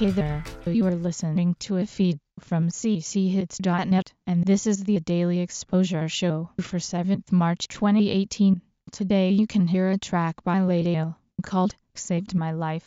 Hey there, you are listening to a feed from cchits.net, and this is the Daily Exposure Show for 7th March 2018. Today you can hear a track by Ladale called Saved My Life.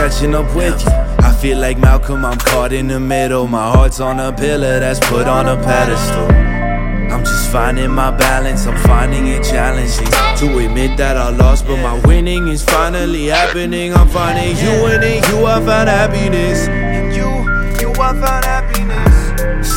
Catching up with you. I feel like Malcolm, I'm caught in the middle. My heart's on a pillar that's put on a pedestal. I'm just finding my balance, I'm finding it challenging to admit that I lost, but my winning is finally happening. I'm finding you and in you, I found happiness. In you, you, I found happiness.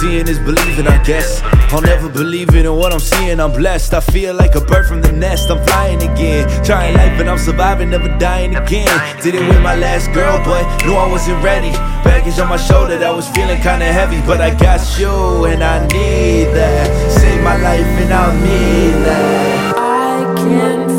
Seeing is believing, I guess. I'll never believe it in what I'm seeing. I'm blessed. I feel like a bird from the nest. I'm flying again. Trying life and I'm surviving, never dying again. Did it with my last girl, but knew I wasn't ready. Baggage on my shoulder that was feeling kinda heavy. But I got you and I need that. Save my life and I'll need that. I can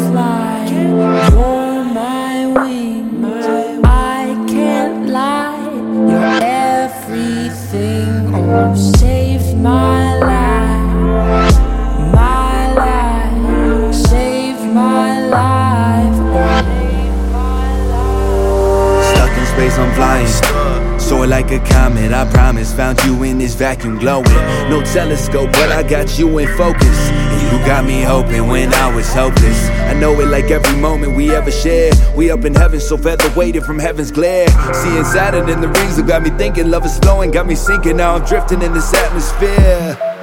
flying. Soar like a comet, I promise. Found you in this vacuum glowing. No telescope, but I got you in focus. You got me hoping when I was hopeless. I know it like every moment we ever shared. We up in heaven, so feather weighted from heaven's glare. Seeing Saturn and the rings that got me thinking. Love is flowing, got me sinking. Now I'm drifting in this atmosphere.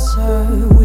Closer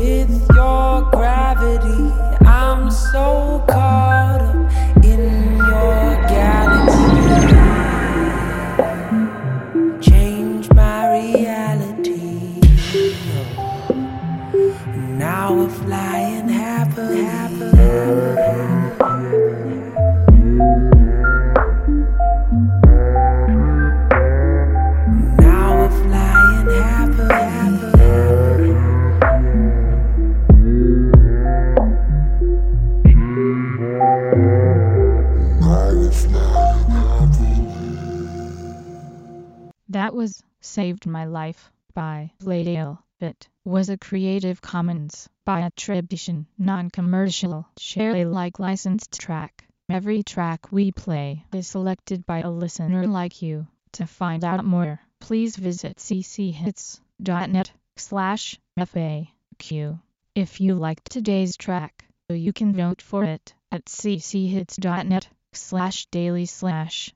That was Saved My Life by Ladale. It was a Creative Commons by attribution, non-commercial, share Alike licensed track. Every track we play is selected by a listener like you. To find out more, please visit cchits.net slash FAQ. If you liked today's track, you can vote for it at cchits.net slash daily slash